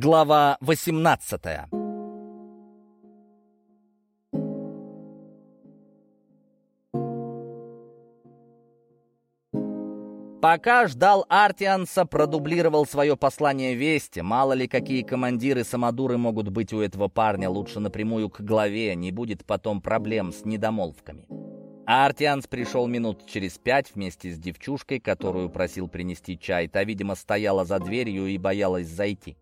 Глава 18 Пока ждал Артианса, продублировал свое послание вести. Мало ли, какие командиры-самодуры могут быть у этого парня. Лучше напрямую к главе, не будет потом проблем с недомолвками. Артианс пришел минут через пять вместе с девчушкой, которую просил принести чай. Та, видимо, стояла за дверью и боялась зайти.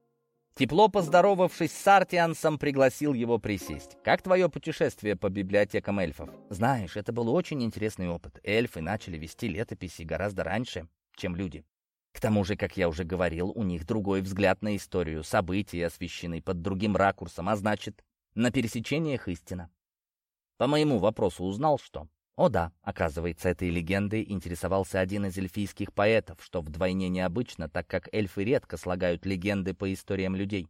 Тепло поздоровавшись с Артиансом, пригласил его присесть. «Как твое путешествие по библиотекам эльфов?» «Знаешь, это был очень интересный опыт. Эльфы начали вести летописи гораздо раньше, чем люди. К тому же, как я уже говорил, у них другой взгляд на историю, события освещены под другим ракурсом, а значит, на пересечениях истина. По моему вопросу узнал, что о да, оказывается, этой легендой интересовался один из эльфийских поэтов, что вдвойне необычно, так как эльфы редко слагают легенды по историям людей.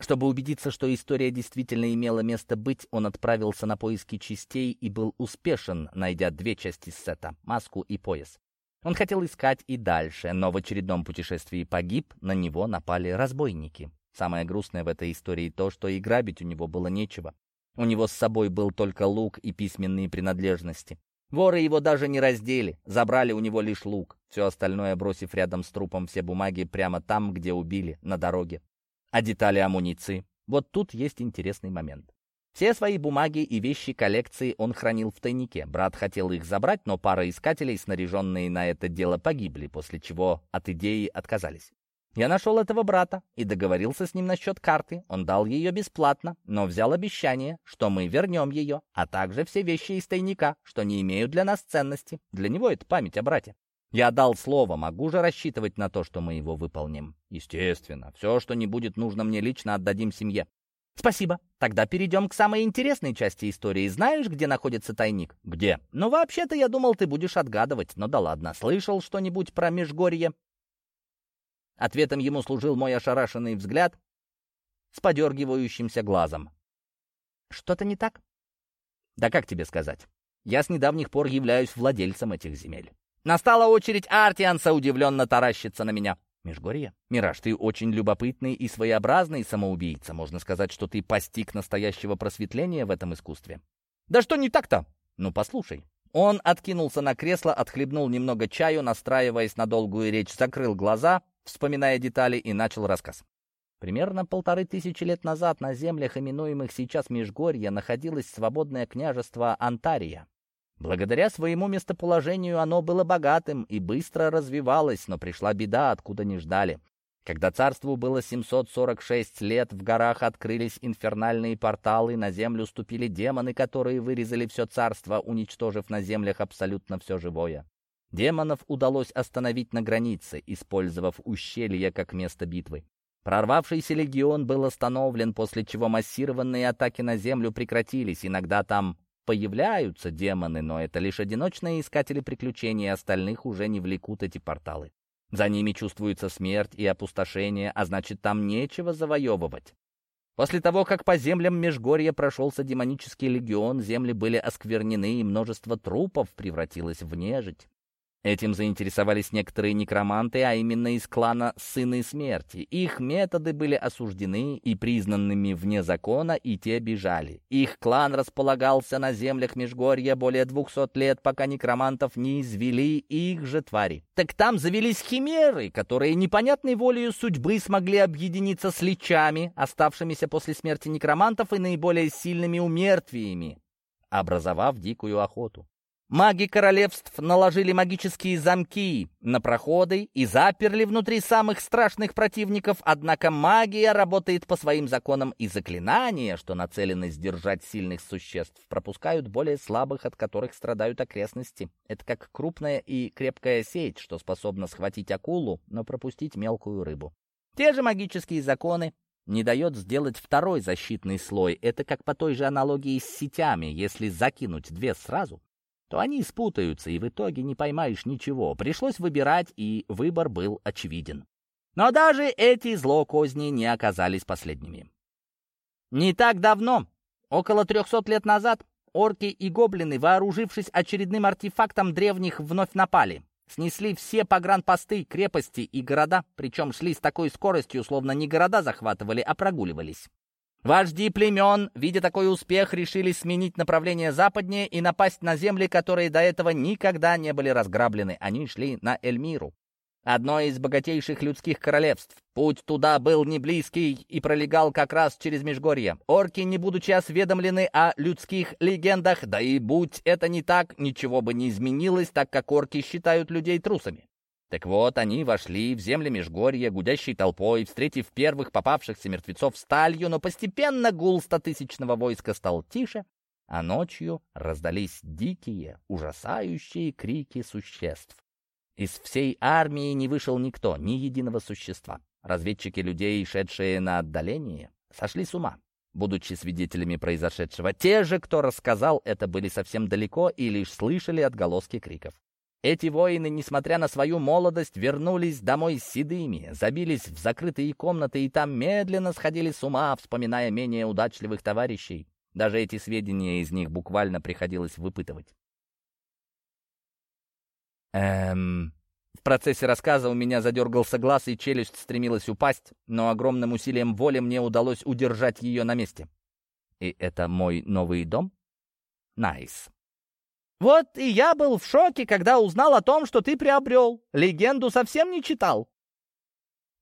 Чтобы убедиться, что история действительно имела место быть, он отправился на поиски частей и был успешен, найдя две части сета — маску и пояс. Он хотел искать и дальше, но в очередном путешествии погиб, на него напали разбойники. Самое грустное в этой истории то, что и грабить у него было нечего. У него с собой был только лук и письменные принадлежности. Воры его даже не раздели, забрали у него лишь лук, все остальное бросив рядом с трупом все бумаги прямо там, где убили, на дороге. А детали амуниции? Вот тут есть интересный момент. Все свои бумаги и вещи коллекции он хранил в тайнике. Брат хотел их забрать, но пара искателей, снаряженные на это дело, погибли, после чего от идеи отказались. Я нашел этого брата и договорился с ним насчет карты. Он дал ее бесплатно, но взял обещание, что мы вернем ее, а также все вещи из тайника, что не имеют для нас ценности. Для него это память о брате. Я дал слово, могу же рассчитывать на то, что мы его выполним. Естественно, все, что не будет нужно мне лично, отдадим семье. Спасибо. Тогда перейдем к самой интересной части истории. Знаешь, где находится тайник? Где? Ну, вообще-то я думал, ты будешь отгадывать. Но да ладно, слышал что-нибудь про Межгорье? Ответом ему служил мой ошарашенный взгляд с подергивающимся глазом. «Что-то не так?» «Да как тебе сказать? Я с недавних пор являюсь владельцем этих земель». Настала очередь Артианса удивленно таращиться на меня. Межгорье? Мираж, ты очень любопытный и своеобразный самоубийца. Можно сказать, что ты постиг настоящего просветления в этом искусстве. Да что не так-то? Ну, послушай. Он откинулся на кресло, отхлебнул немного чаю, настраиваясь на долгую речь, закрыл глаза вспоминая детали, и начал рассказ. Примерно полторы тысячи лет назад на землях, именуемых сейчас Межгорье, находилось свободное княжество Антария. Благодаря своему местоположению оно было богатым и быстро развивалось, но пришла беда, откуда не ждали. Когда царству было 746 лет, в горах открылись инфернальные порталы, на землю ступили демоны, которые вырезали все царство, уничтожив на землях абсолютно все живое. Демонов удалось остановить на границе, использовав ущелье как место битвы. Прорвавшийся легион был остановлен, после чего массированные атаки на землю прекратились. Иногда там появляются демоны, но это лишь одиночные искатели приключений, остальных уже не влекут эти порталы. За ними чувствуется смерть и опустошение, а значит, там нечего завоевывать. После того, как по землям Межгорья прошелся демонический легион, земли были осквернены, и множество трупов превратилось в нежить. Этим заинтересовались некоторые некроманты, а именно из клана Сыны Смерти. Их методы были осуждены и признанными вне закона, и те бежали. Их клан располагался на землях Межгорья более двухсот лет, пока некромантов не извели их же твари. Так там завелись химеры, которые непонятной волею судьбы смогли объединиться с личами, оставшимися после смерти некромантов и наиболее сильными умертвиями, образовав дикую охоту. Маги королевств наложили магические замки на проходы и заперли внутри самых страшных противников, однако магия работает по своим законам, и заклинания, что нацелены сдержать сильных существ, пропускают более слабых, от которых страдают окрестности. Это как крупная и крепкая сеть, что способна схватить акулу, но пропустить мелкую рыбу. Те же магические законы не дает сделать второй защитный слой. Это как по той же аналогии с сетями. Если закинуть две сразу, то они спутаются, и в итоге не поймаешь ничего. Пришлось выбирать, и выбор был очевиден. Но даже эти злокозни не оказались последними. Не так давно, около трехсот лет назад, орки и гоблины, вооружившись очередным артефактом древних, вновь напали. Снесли все погранпосты, крепости и города, причем шли с такой скоростью, словно не города захватывали, а прогуливались. Вожди племен, видя такой успех, решили сменить направление западнее и напасть на земли, которые до этого никогда не были разграблены. Они шли на Эльмиру одно из богатейших людских королевств. Путь туда был не близкий и пролегал как раз через Межгорье. Орки, не будучи осведомлены о людских легендах, да и будь это не так, ничего бы не изменилось, так как орки считают людей трусами. Так вот, они вошли в земли Межгорья гудящей толпой, встретив первых попавшихся мертвецов сталью, но постепенно гул стотысячного войска стал тише, а ночью раздались дикие, ужасающие крики существ. Из всей армии не вышел никто, ни единого существа. Разведчики людей, шедшие на отдаление, сошли с ума, будучи свидетелями произошедшего. Те же, кто рассказал, это были совсем далеко и лишь слышали отголоски криков. Эти воины, несмотря на свою молодость, вернулись домой седыми, забились в закрытые комнаты и там медленно сходили с ума, вспоминая менее удачливых товарищей. Даже эти сведения из них буквально приходилось выпытывать. Эм... В процессе рассказа у меня задергался глаз, и челюсть стремилась упасть, но огромным усилием воли мне удалось удержать ее на месте. И это мой новый дом? Nice. Вот и я был в шоке, когда узнал о том, что ты приобрел. Легенду совсем не читал.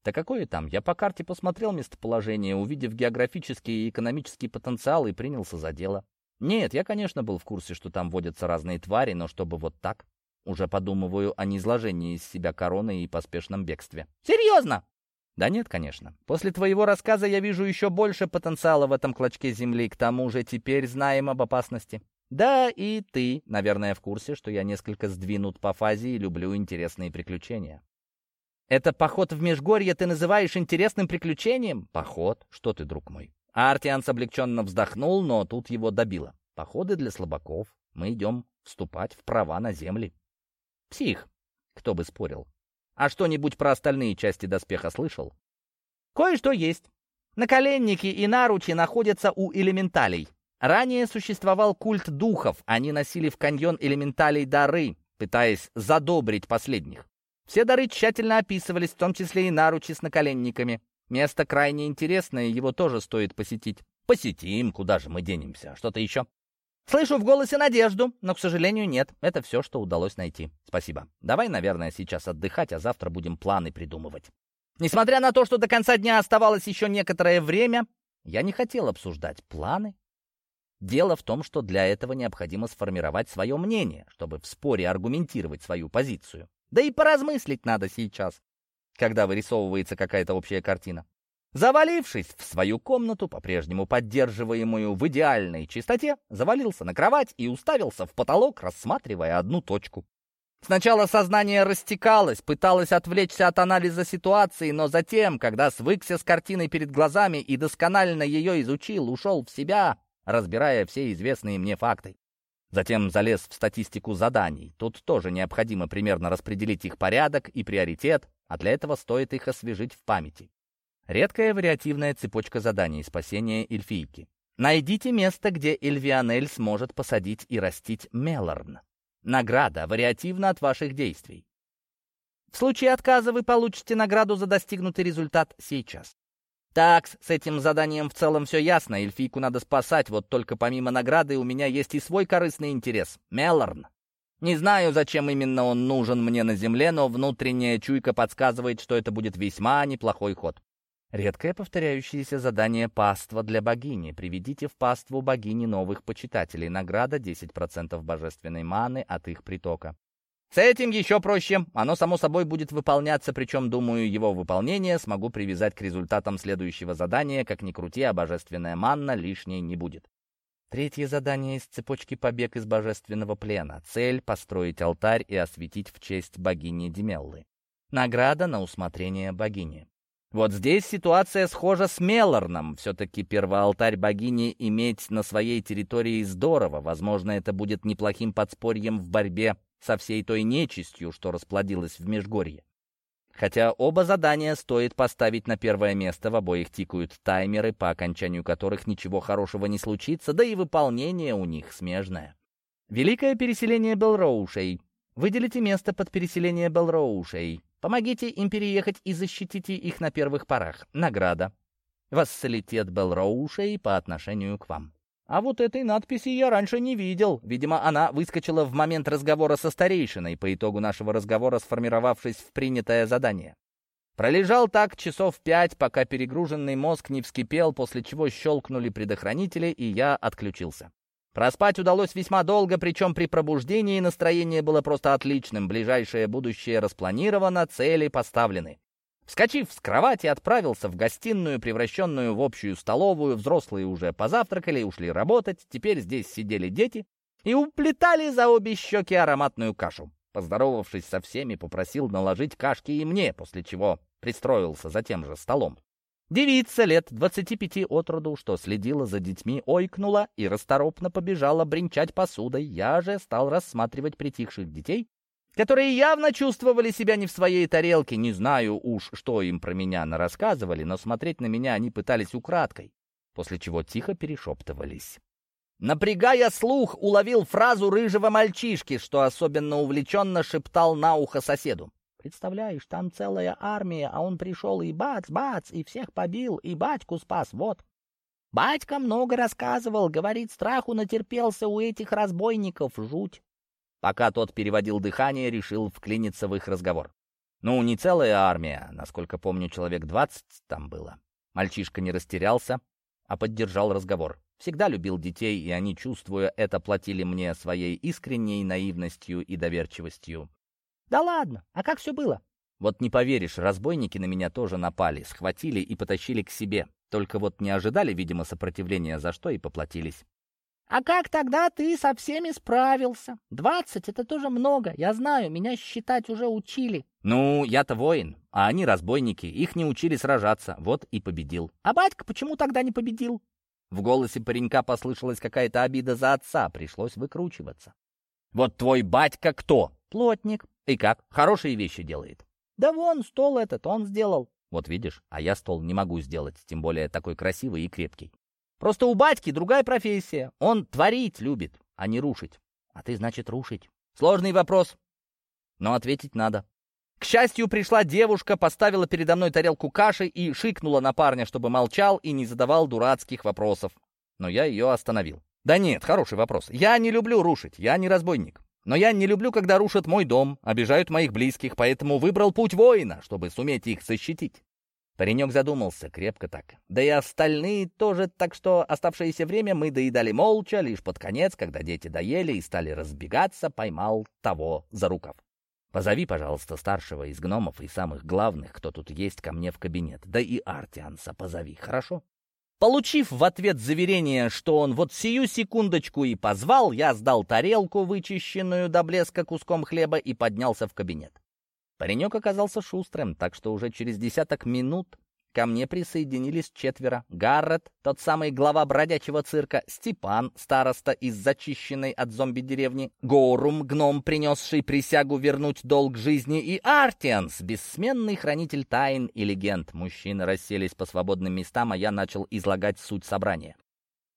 Да какое там? Я по карте посмотрел местоположение, увидев географический и экономический потенциал и принялся за дело. Нет, я, конечно, был в курсе, что там водятся разные твари, но чтобы вот так... Уже подумываю о неизложении из себя короны и поспешном бегстве. Серьезно? Да нет, конечно. После твоего рассказа я вижу еще больше потенциала в этом клочке земли. К тому же теперь знаем об опасности. Да, и ты, наверное, в курсе, что я несколько сдвинут по фазе и люблю интересные приключения. Это поход в Межгорье ты называешь интересным приключением? Поход? Что ты, друг мой? Артианс облегченно вздохнул, но тут его добило. Походы для слабаков. Мы идем вступать в права на земли. Псих, кто бы спорил. А что-нибудь про остальные части доспеха слышал? Кое-что есть. Наколенники и наручи находятся у элементалей. Ранее существовал культ духов. Они носили в каньон элементалей дары, пытаясь задобрить последних. Все дары тщательно описывались, в том числе и наручи с наколенниками. Место крайне интересное, его тоже стоит посетить. Посетим, куда же мы денемся? Что-то еще? Слышу в голосе надежду, но, к сожалению, нет. Это все, что удалось найти. Спасибо. Давай, наверное, сейчас отдыхать, а завтра будем планы придумывать. Несмотря на то, что до конца дня оставалось еще некоторое время, я не хотел обсуждать планы. Дело в том, что для этого необходимо сформировать свое мнение, чтобы в споре аргументировать свою позицию. Да и поразмыслить надо сейчас, когда вырисовывается какая-то общая картина. Завалившись в свою комнату, по-прежнему поддерживаемую в идеальной чистоте, завалился на кровать и уставился в потолок, рассматривая одну точку. Сначала сознание растекалось, пыталось отвлечься от анализа ситуации, но затем, когда свыкся с картиной перед глазами и досконально ее изучил, ушел в себя, разбирая все известные мне факты. Затем залез в статистику заданий. Тут тоже необходимо примерно распределить их порядок и приоритет, а для этого стоит их освежить в памяти. Редкая вариативная цепочка заданий спасения эльфийки. Найдите место, где Эльвианель сможет посадить и растить Мелорн. Награда вариативна от ваших действий. В случае отказа вы получите награду за достигнутый результат сейчас. Так, с этим заданием в целом все ясно. Эльфийку надо спасать, вот только помимо награды у меня есть и свой корыстный интерес. Мелорн. Не знаю, зачем именно он нужен мне на земле, но внутренняя чуйка подсказывает, что это будет весьма неплохой ход. Редкое повторяющееся задание «Паства для богини». Приведите в паству богини новых почитателей. Награда 10% божественной маны от их притока. С этим еще проще. Оно, само собой, будет выполняться, причем, думаю, его выполнение смогу привязать к результатам следующего задания. Как ни крути, а божественная манна лишней не будет. Третье задание из цепочки «Побег из божественного плена». Цель — построить алтарь и осветить в честь богини Демеллы. Награда на усмотрение богини. Вот здесь ситуация схожа с Мелорном. Все-таки первоалтарь богини иметь на своей территории здорово. Возможно, это будет неплохим подспорьем в борьбе со всей той нечистью, что расплодилась в Межгорье. Хотя оба задания стоит поставить на первое место, в обоих тикают таймеры, по окончанию которых ничего хорошего не случится, да и выполнение у них смежное. Великое переселение Белроушей. Выделите место под переселение Белроушей. Помогите им переехать и защитите их на первых порах. Награда. Вассалитет Белроушей по отношению к вам. А вот этой надписи я раньше не видел. Видимо, она выскочила в момент разговора со старейшиной, по итогу нашего разговора сформировавшись в принятое задание. Пролежал так часов пять, пока перегруженный мозг не вскипел, после чего щелкнули предохранители, и я отключился. Проспать удалось весьма долго, причем при пробуждении настроение было просто отличным. Ближайшее будущее распланировано, цели поставлены. Вскочив с кровати, отправился в гостиную, превращенную в общую столовую. Взрослые уже позавтракали и ушли работать. Теперь здесь сидели дети и уплетали за обе щеки ароматную кашу. Поздоровавшись со всеми, попросил наложить кашки и мне, после чего пристроился за тем же столом. Девица лет двадцати пяти от роду, что следила за детьми, ойкнула и расторопно побежала бренчать посудой. Я же стал рассматривать притихших детей которые явно чувствовали себя не в своей тарелке. Не знаю уж, что им про меня нарассказывали, но смотреть на меня они пытались украдкой, после чего тихо перешептывались. Напрягая слух, уловил фразу рыжего мальчишки, что особенно увлеченно шептал на ухо соседу. «Представляешь, там целая армия, а он пришел и бац-бац, и всех побил, и батьку спас, вот». Батька много рассказывал, говорит, страху натерпелся у этих разбойников, жуть. Пока тот переводил дыхание, решил вклиниться в их разговор. Ну, не целая армия, насколько помню, человек двадцать там было. Мальчишка не растерялся, а поддержал разговор. Всегда любил детей, и они, чувствуя это, платили мне своей искренней наивностью и доверчивостью. «Да ладно, а как все было?» «Вот не поверишь, разбойники на меня тоже напали, схватили и потащили к себе. Только вот не ожидали, видимо, сопротивления, за что и поплатились. «А как тогда ты со всеми справился? Двадцать — это тоже много, я знаю, меня считать уже учили». «Ну, я-то воин, а они разбойники, их не учили сражаться, вот и победил». «А батька почему тогда не победил?» В голосе паренька послышалась какая-то обида за отца, пришлось выкручиваться. «Вот твой батька кто?» «Плотник». «И как? Хорошие вещи делает?» «Да вон, стол этот он сделал». «Вот видишь, а я стол не могу сделать, тем более такой красивый и крепкий». Просто у батьки другая профессия. Он творить любит, а не рушить. А ты, значит, рушить. Сложный вопрос, но ответить надо. К счастью, пришла девушка, поставила передо мной тарелку каши и шикнула на парня, чтобы молчал и не задавал дурацких вопросов. Но я ее остановил. Да нет, хороший вопрос. Я не люблю рушить, я не разбойник. Но я не люблю, когда рушат мой дом, обижают моих близких, поэтому выбрал путь воина, чтобы суметь их защитить. Паренек задумался, крепко так. Да и остальные тоже, так что оставшееся время мы доедали молча, лишь под конец, когда дети доели и стали разбегаться, поймал того за рукав. Позови, пожалуйста, старшего из гномов и самых главных, кто тут есть, ко мне в кабинет. Да и Артианса позови, хорошо? Получив в ответ заверение, что он вот сию секундочку и позвал, я сдал тарелку, вычищенную до блеска куском хлеба, и поднялся в кабинет. Паренек оказался шустрым, так что уже через десяток минут ко мне присоединились четверо. Гаррет, тот самый глава бродячего цирка, Степан, староста из зачищенной от зомби-деревни, Горум, гном, принесший присягу вернуть долг жизни, и Артианс, бессменный хранитель тайн и легенд. Мужчины расселись по свободным местам, а я начал излагать суть собрания.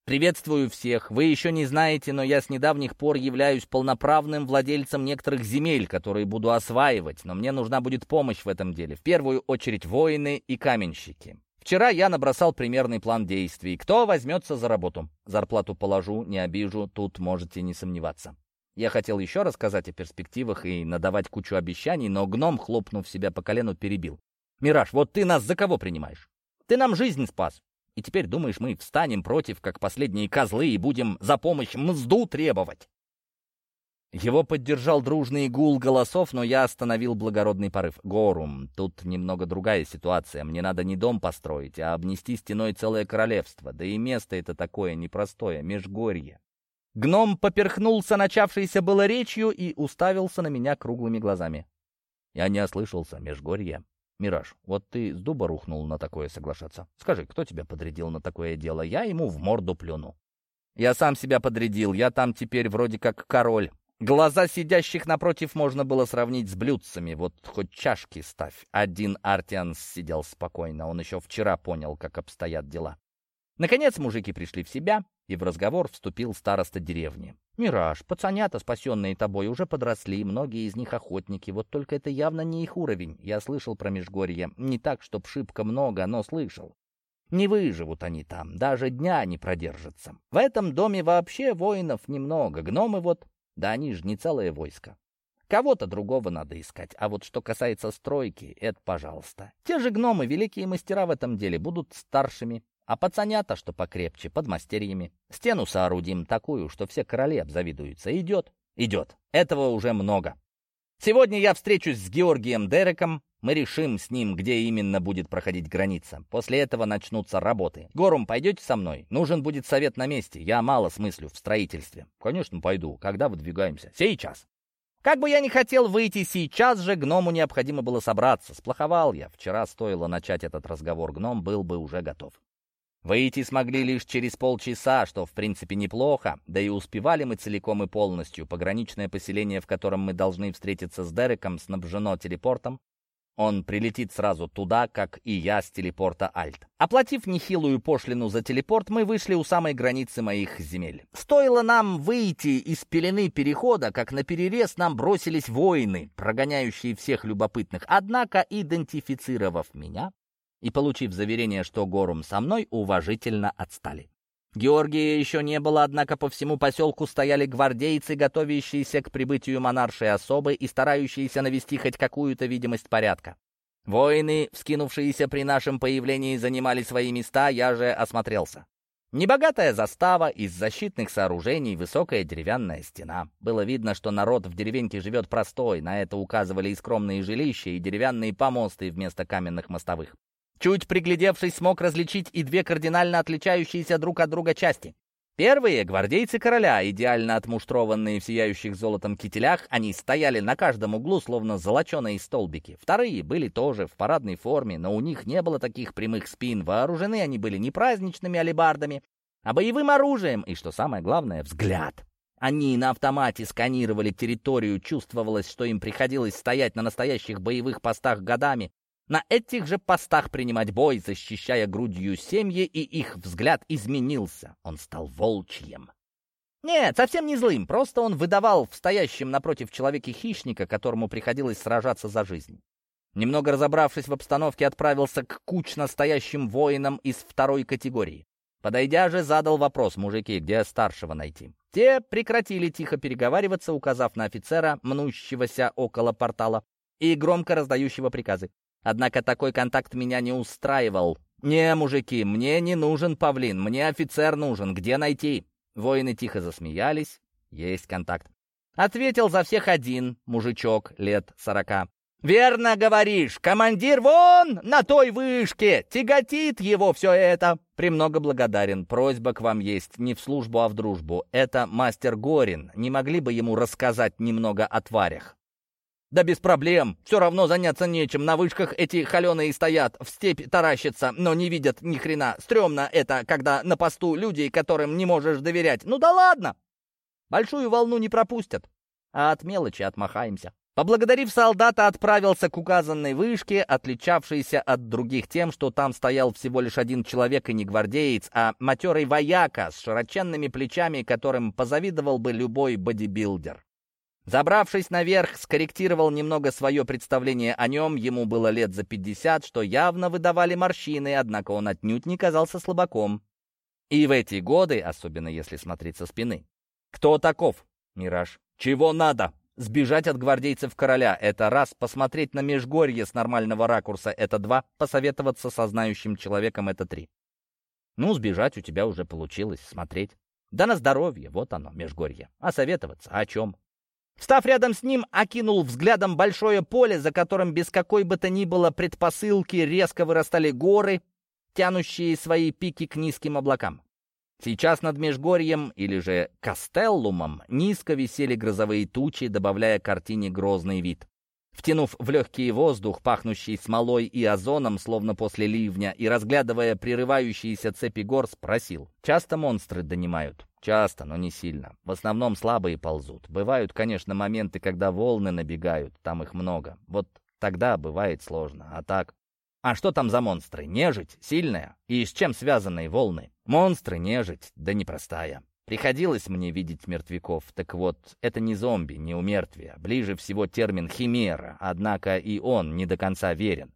Приветствую всех. Вы еще не знаете, но я с недавних пор являюсь полноправным владельцем некоторых земель, которые буду осваивать, но мне нужна будет помощь в этом деле. В первую очередь воины и каменщики. Вчера я набросал примерный план действий. Кто возьмется за работу? Зарплату положу, не обижу, тут можете не сомневаться. Я хотел еще рассказать о перспективах и надавать кучу обещаний, но гном, хлопнув себя по колену, перебил. «Мираж, вот ты нас за кого принимаешь? Ты нам жизнь спас. И теперь, думаешь, мы встанем против, как последние козлы, и будем за помощь мзду требовать?» Его поддержал дружный гул голосов, но я остановил благородный порыв. «Горум, тут немного другая ситуация. Мне надо не дом построить, а обнести стеной целое королевство. Да и место это такое непростое, межгорье». Гном поперхнулся начавшейся было речью и уставился на меня круглыми глазами. Я не ослышался, межгорье. «Мираж, вот ты с дуба рухнул на такое соглашаться. Скажи, кто тебя подрядил на такое дело? Я ему в морду плюну». «Я сам себя подрядил, я там теперь вроде как король. Глаза сидящих напротив можно было сравнить с блюдцами, вот хоть чашки ставь. Один Артианс сидел спокойно, он еще вчера понял, как обстоят дела. Наконец мужики пришли в себя, И в разговор вступил староста деревни. «Мираж, пацанята, спасенные тобой, уже подросли, многие из них охотники, вот только это явно не их уровень. Я слышал про Межгорье, не так, чтоб шибко много, но слышал. Не выживут они там, даже дня не продержатся. В этом доме вообще воинов немного, гномы вот, да они же не целое войско. Кого-то другого надо искать, а вот что касается стройки, это пожалуйста. Те же гномы, великие мастера в этом деле, будут старшими, а пацанята, что покрепче, под мастерьями. Стену соорудим такую, что все короли обзавидуются. Идет? Идет. Этого уже много. Сегодня я встречусь с Георгием Дереком. Мы решим с ним, где именно будет проходить граница. После этого начнутся работы. Горум, пойдете со мной? Нужен будет совет на месте. Я мало смыслю в строительстве. Конечно, пойду. Когда выдвигаемся? Сейчас. Как бы я ни хотел выйти сейчас же, гному необходимо было собраться. Сплоховал я. Вчера стоило начать этот разговор. Гном был бы уже готов. Выйти смогли лишь через полчаса, что в принципе неплохо, да и успевали мы целиком и полностью. Пограничное поселение, в котором мы должны встретиться с Дереком, снабжено телепортом. Он прилетит сразу туда, как и я с телепорта Альт. Оплатив нехилую пошлину за телепорт, мы вышли у самой границы моих земель. Стоило нам выйти из пелены перехода, как на перерез нам бросились воины, прогоняющие всех любопытных. Однако, идентифицировав меня, и, получив заверение, что Горум со мной, уважительно отстали. Георгия еще не было, однако по всему поселку стояли гвардейцы, готовящиеся к прибытию монаршей особы и старающиеся навести хоть какую-то видимость порядка. Воины, вскинувшиеся при нашем появлении, занимали свои места, я же осмотрелся. Небогатая застава, из защитных сооружений высокая деревянная стена. Было видно, что народ в деревеньке живет простой, на это указывали и скромные жилища, и деревянные помосты вместо каменных мостовых. Чуть приглядевшись, смог различить и две кардинально отличающиеся друг от друга части. Первые — гвардейцы короля, идеально отмуштрованные в сияющих золотом кителях, они стояли на каждом углу, словно золоченые столбики. Вторые были тоже в парадной форме, но у них не было таких прямых спин, вооружены они были не праздничными алебардами, а боевым оружием, и, что самое главное, взгляд. Они на автомате сканировали территорию, чувствовалось, что им приходилось стоять на настоящих боевых постах годами, на этих же постах принимать бой, защищая грудью семьи, и их взгляд изменился. Он стал волчьим. Нет, совсем не злым, просто он выдавал в стоящем напротив человеке хищника, которому приходилось сражаться за жизнь. Немного разобравшись в обстановке, отправился к кучно стоящим воинам из второй категории. Подойдя же, задал вопрос, мужики, где старшего найти. Те прекратили тихо переговариваться, указав на офицера, мнущегося около портала, и громко раздающего приказы. Однако такой контакт меня не устраивал. «Не, мужики, мне не нужен павлин, мне офицер нужен, где найти?» Воины тихо засмеялись. Есть контакт. Ответил за всех один, мужичок, лет сорока. «Верно говоришь, командир вон на той вышке, тяготит его все это!» «Премного благодарен, просьба к вам есть, не в службу, а в дружбу. Это мастер Горин, не могли бы ему рассказать немного о тварях?» «Да без проблем. Все равно заняться нечем. На вышках эти холеные стоят, в степь таращатся, но не видят ни хрена. Стремно это, когда на посту люди, которым не можешь доверять. Ну да ладно! Большую волну не пропустят. А от мелочи отмахаемся». Поблагодарив солдата, отправился к указанной вышке, отличавшейся от других тем, что там стоял всего лишь один человек и не гвардеец, а матерый вояка с широченными плечами, которым позавидовал бы любой бодибилдер. Забравшись наверх, скорректировал немного свое представление о нем, ему было лет за пятьдесят, что явно выдавали морщины, однако он отнюдь не казался слабаком. И в эти годы, особенно если смотреть со спины. Кто таков? Мираж. Чего надо? Сбежать от гвардейцев короля — это раз, посмотреть на межгорье с нормального ракурса — это два, посоветоваться со знающим человеком — это три. Ну, сбежать у тебя уже получилось, смотреть. Да на здоровье, вот оно, межгорье. А советоваться о чем? Встав рядом с ним, окинул взглядом большое поле, за которым без какой бы то ни было предпосылки резко вырастали горы, тянущие свои пики к низким облакам. Сейчас над Межгорьем, или же Кастеллумом, низко висели грозовые тучи, добавляя картине грозный вид. Втянув в легкий воздух, пахнущий смолой и озоном, словно после ливня, и разглядывая прерывающиеся цепи гор, спросил. «Часто монстры донимают?» «Часто, но не сильно. В основном слабые ползут. Бывают, конечно, моменты, когда волны набегают, там их много. Вот тогда бывает сложно. А так...» А что там за монстры? Нежить? Сильная? И с чем связанные волны? Монстры, нежить, да непростая. Приходилось мне видеть мертвяков. Так вот, это не зомби, не умертвие. Ближе всего термин «химера», однако и он не до конца верен.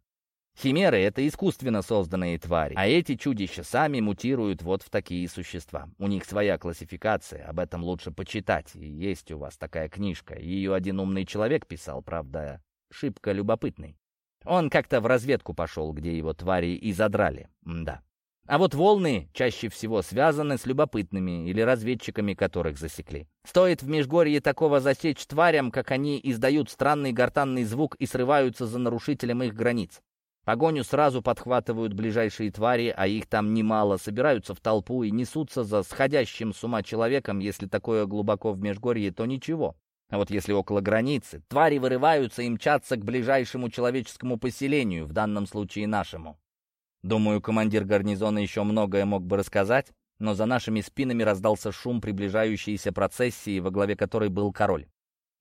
Химеры — это искусственно созданные твари, а эти чудища сами мутируют вот в такие существа. У них своя классификация, об этом лучше почитать. И есть у вас такая книжка. Ее один умный человек писал, правда, шибко любопытный. Он как-то в разведку пошел, где его твари и задрали. да. А вот волны чаще всего связаны с любопытными или разведчиками, которых засекли. Стоит в Межгорье такого засечь тварям, как они издают странный гортанный звук и срываются за нарушителем их границ. Погоню сразу подхватывают ближайшие твари, а их там немало, собираются в толпу и несутся за сходящим с ума человеком. Если такое глубоко в Межгорье, то ничего. А вот если около границы, твари вырываются и мчатся к ближайшему человеческому поселению, в данном случае нашему. Думаю, командир гарнизона еще многое мог бы рассказать, но за нашими спинами раздался шум приближающейся процессии, во главе которой был король.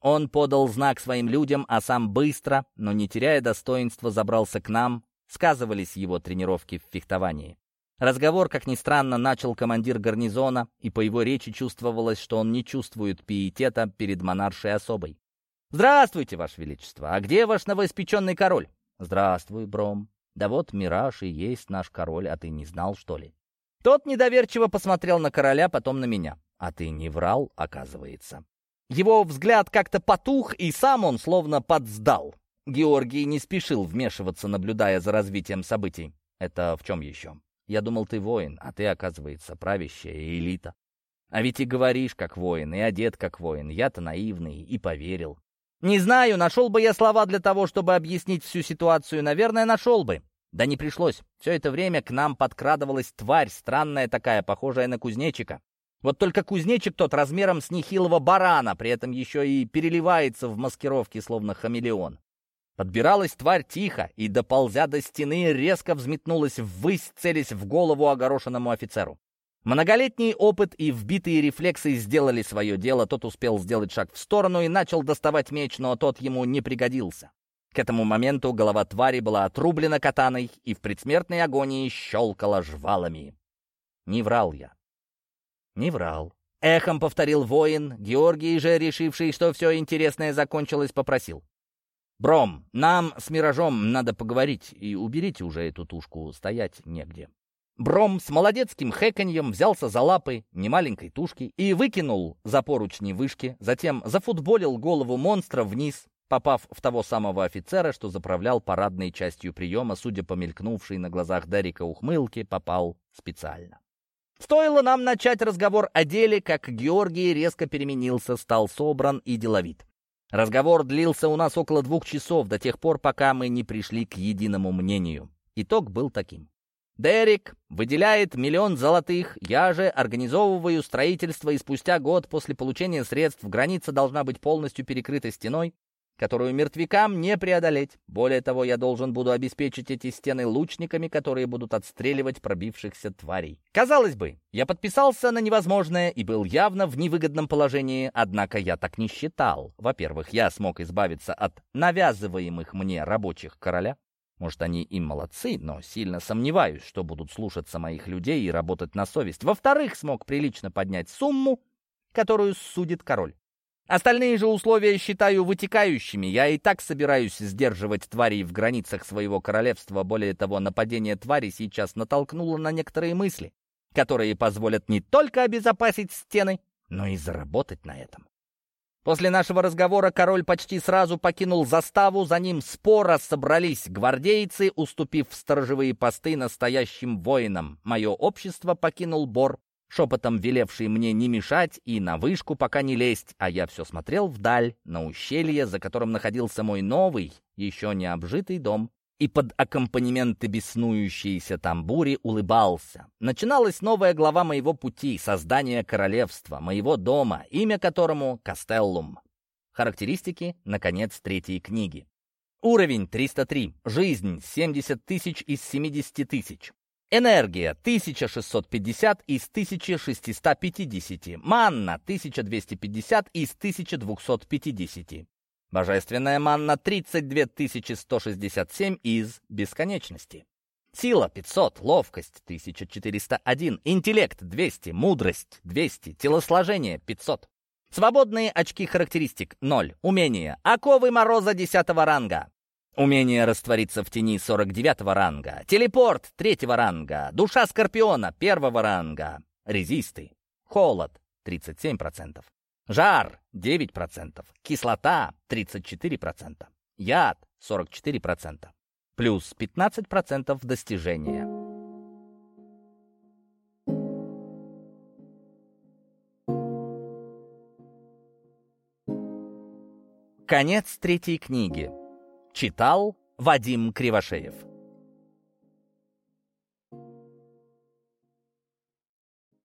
Он подал знак своим людям, а сам быстро, но не теряя достоинства, забрался к нам. Сказывались его тренировки в фехтовании. Разговор, как ни странно, начал командир гарнизона, и по его речи чувствовалось, что он не чувствует пиетета перед монаршей особой. «Здравствуйте, Ваше Величество! А где ваш новоиспеченный король?» «Здравствуй, Бром. Да вот Мираж и есть наш король, а ты не знал, что ли?» Тот недоверчиво посмотрел на короля, потом на меня. «А ты не врал, оказывается». Его взгляд как-то потух, и сам он словно подсдал. Георгий не спешил вмешиваться, наблюдая за развитием событий. «Это в чем еще? Я думал, ты воин, а ты, оказывается, правящая элита. А ведь и говоришь, как воин, и одет, как воин. Я-то наивный и поверил. Не знаю, нашел бы я слова для того, чтобы объяснить всю ситуацию. Наверное, нашел бы. Да не пришлось. Все это время к нам подкрадывалась тварь, странная такая, похожая на кузнечика. Вот только кузнечик тот размером с нехилого барана, при этом еще и переливается в маскировке, словно хамелеон. Подбиралась тварь тихо и, доползя до стены, резко взметнулась ввысь, целясь в голову огорошенному офицеру. Многолетний опыт и вбитые рефлексы сделали свое дело. Тот успел сделать шаг в сторону и начал доставать меч, но тот ему не пригодился. К этому моменту голова твари была отрублена катаной и в предсмертной агонии щелкала жвалами. Не врал я. Не врал. Эхом повторил воин. Георгий же, решивший, что все интересное закончилось, попросил. «Бром, нам с Миражом надо поговорить, и уберите уже эту тушку, стоять негде». Бром с молодецким хэканьем взялся за лапы немаленькой тушки и выкинул за поручни вышки, затем зафутболил голову монстра вниз, попав в того самого офицера, что заправлял парадной частью приема, судя по мелькнувшей на глазах Дарика ухмылке, попал специально. Стоило нам начать разговор о деле, как Георгий резко переменился, стал собран и деловит. Разговор длился у нас около двух часов, до тех пор, пока мы не пришли к единому мнению. Итог был таким. Дерек выделяет миллион золотых, я же организовываю строительство, и спустя год после получения средств граница должна быть полностью перекрыта стеной, которую мертвякам не преодолеть. Более того, я должен буду обеспечить эти стены лучниками, которые будут отстреливать пробившихся тварей. Казалось бы, я подписался на невозможное и был явно в невыгодном положении, однако я так не считал. Во-первых, я смог избавиться от навязываемых мне рабочих короля. Может, они и молодцы, но сильно сомневаюсь, что будут слушаться моих людей и работать на совесть. Во-вторых, смог прилично поднять сумму, которую судит король. Остальные же условия считаю вытекающими. Я и так собираюсь сдерживать тварей в границах своего королевства. Более того, нападение твари сейчас натолкнуло на некоторые мысли, которые позволят не только обезопасить стены, но и заработать на этом. После нашего разговора король почти сразу покинул заставу, за ним споро собрались гвардейцы, уступив сторожевые посты настоящим воинам. Мое общество покинул Бор, шепотом велевший мне не мешать и на вышку пока не лезть, а я все смотрел вдаль, на ущелье, за которым находился мой новый, еще не обжитый дом, и под аккомпанементы беснующейся тамбури улыбался. Начиналась новая глава моего пути, создание королевства, моего дома, имя которому Кастеллум. Характеристики, наконец, третьей книги. Уровень 303. Жизнь 70 тысяч из 70 тысяч. Энергия 1650 из 1650. Манна 1250 из 1250. Божественная манна 32 167 из бесконечности. Сила 500, ловкость 1401, интеллект 200, мудрость 200, телосложение 500. Свободные очки характеристик 0, умение, оковы мороза 10 ранга. Умение раствориться в тени 49 ранга, телепорт 3 ранга, душа скорпиона 1 ранга, резисты, холод 37%, жар 9%, кислота 34%, яд 44%, плюс 15% достижения. Конец третьей книги. Читал Вадим Кривошеев.